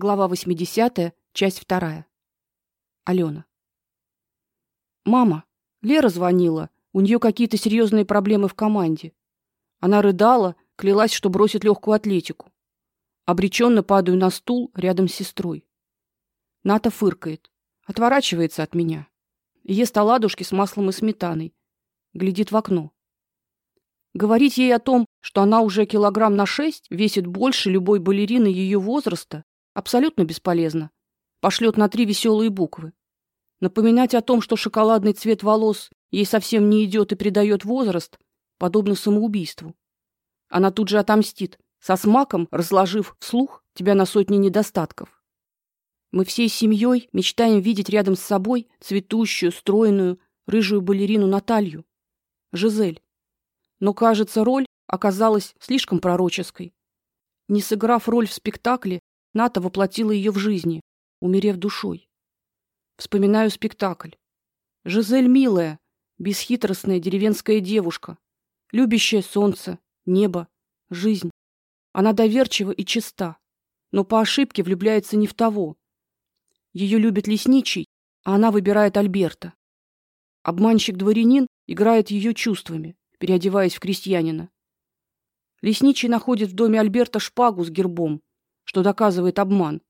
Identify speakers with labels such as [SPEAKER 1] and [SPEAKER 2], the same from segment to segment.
[SPEAKER 1] Глава 80, часть 2. Алена. Мама, Лера звонила. У нее какие-то серьезные проблемы в команде. Она рыдала, клялась, что бросит легкую атлетику. Обреченно падаю на стул рядом с сестрой. Ната фыркает, отворачивается от меня. Ест оладушки с маслом и сметаной. Глядит в окно. Говорить ей о том, что она уже килограмм на шесть весит больше любой балерины ее возраста, абсолютно бесполезно. Пошлет на три веселые буквы. Напоминать о том, что шоколадный цвет волос ей совсем не идет и придает возраст, подобно самоубийству. Она тут же отомстит, со смаком разложив вслух тебя на сотни недостатков. Мы всей семьей мечтаем видеть рядом с собой цветущую, стройную, рыжую балерину Наталью, Жизель. Но, кажется, роль оказалась слишком пророческой. Не сыграв роль в спектакле, Ната воплотила ее в жизни, умерев душой. Вспоминаю спектакль. Жизель милая, бесхитростная деревенская девушка, любящая солнце, небо, жизнь. Она доверчива и чиста, но по ошибке влюбляется не в того. Ее любит лесничий, а она выбирает Альберта. Обманщик-дворянин играет ее чувствами, переодеваясь в крестьянина. Лесничий находит в доме Альберта шпагу с гербом, что доказывает обман.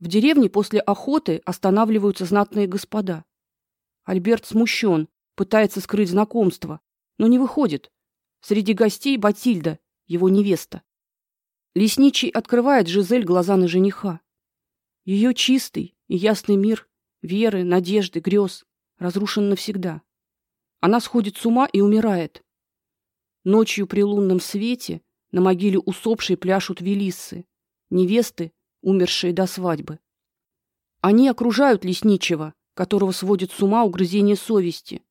[SPEAKER 1] В деревне после охоты останавливаются знатные господа. Альберт смущен, пытается скрыть знакомство, но не выходит. Среди гостей Батильда, его невеста. Лесничий открывает Жизель глаза на жениха. Ее чистый и ясный мир веры, надежды, грез разрушен навсегда. Она сходит с ума и умирает. Ночью при лунном свете на могиле усопшей пляшут велиссы невесты, умершие до свадьбы. Они окружают лесничего, которого сводит с ума угрызение совести,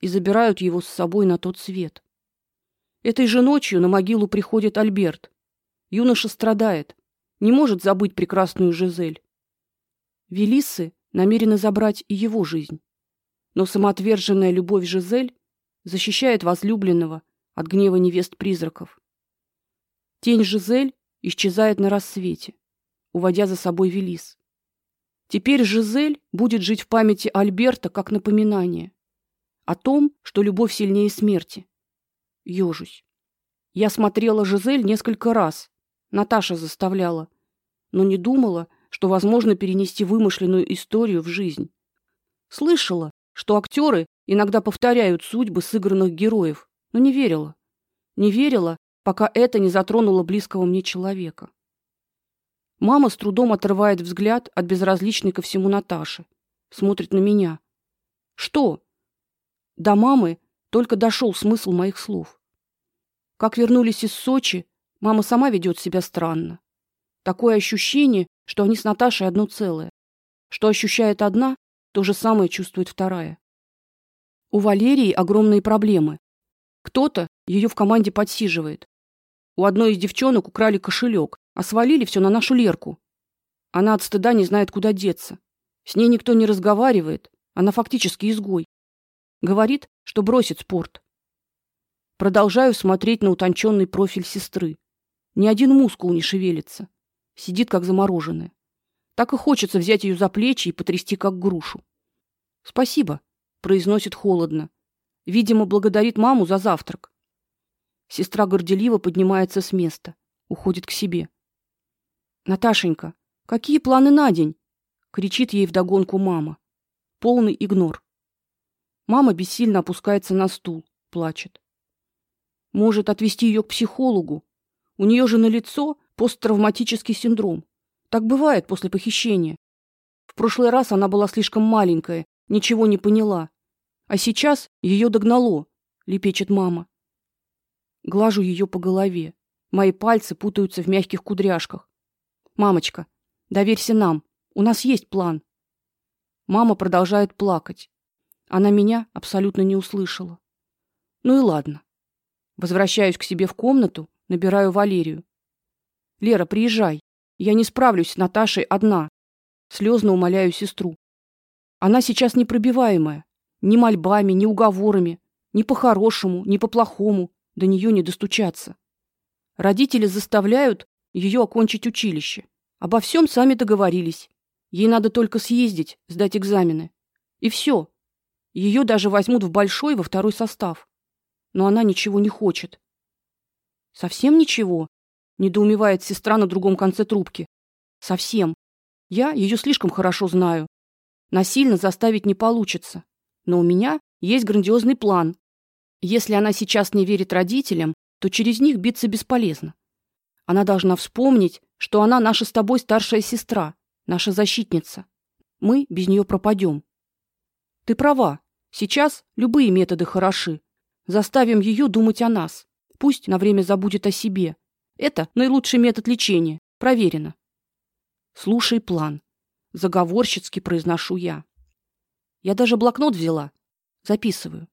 [SPEAKER 1] и забирают его с собой на тот свет. Этой же ночью на могилу приходит Альберт. Юноша страдает, не может забыть прекрасную Жизель. Велиссы намерены забрать и его жизнь. Но самоотверженная любовь Жизель защищает возлюбленного от гнева невест-призраков. Тень Жизель исчезает на рассвете, уводя за собой Велис. Теперь Жизель будет жить в памяти Альберта как напоминание о том, что любовь сильнее смерти. Ёжусь. Я смотрела Жизель несколько раз. Наташа заставляла, но не думала, что возможно перенести вымышленную историю в жизнь. Слышала, что актеры иногда повторяют судьбы сыгранных героев, но не верила. Не верила, пока это не затронуло близкого мне человека. Мама с трудом отрывает взгляд от безразличной ко всему Наташи, смотрит на меня. Что? До мамы только дошел смысл моих слов. Как вернулись из Сочи, мама сама ведет себя странно. Такое ощущение, что они с Наташей одно целое. Что ощущает одна, то же самое чувствует вторая. У Валерии огромные проблемы. Кто-то ее в команде подсиживает, у одной из девчонок украли кошелек, а свалили все на нашу Лерку. Она от стыда не знает, куда деться. С ней никто не разговаривает, она фактически изгой. Говорит, что бросит спорт. Продолжаю смотреть на утонченный профиль сестры. Ни один мускул не шевелится. Сидит как замороженная. Так и хочется взять ее за плечи и потрясти как грушу. Спасибо, произносит холодно. Видимо, благодарит маму за завтрак. Сестра горделиво поднимается с места, уходит к себе. Наташенька, какие планы на день? кричит ей вдогонку мама. Полный игнор. Мама бессильно опускается на стул, плачет. Может отвезти ее к психологу. У нее же на лицо посттравматический синдром. Так бывает после похищения. В прошлый раз она была слишком маленькая, ничего не поняла. А сейчас ее догнало, лепечет мама. Глажу ее по голове. Мои пальцы путаются в мягких кудряшках. Мамочка, доверься нам. У нас есть план. Мама продолжает плакать. Она меня абсолютно не услышала. Ну и ладно. Возвращаюсь к себе в комнату, набираю Валерию. Лера, приезжай. Я не справлюсь с Наташей одна. Слезно умоляю сестру. Она сейчас непробиваемая. Ни мольбами, ни уговорами, ни по-хорошему, ни по-плохому до нее не достучаться. Родители заставляют ее окончить училище. Обо всем сами договорились. Ей надо только съездить, сдать экзамены. И все. Ее даже возьмут в большой во второй состав. Но она ничего не хочет. Совсем ничего, недоумевает сестра на другом конце трубки. Совсем. Я ее слишком хорошо знаю. Насильно заставить не получится. Но у меня есть грандиозный план. Если она сейчас не верит родителям, то через них биться бесполезно. Она должна вспомнить, что она наша с тобой старшая сестра, наша защитница. Мы без нее пропадем. Ты права. Сейчас любые методы хороши. Заставим ее думать о нас. Пусть на время забудет о себе. Это наилучший метод лечения, проверено. Слушай план, заговорщицки произношу я. Я даже блокнот взяла. Записываю.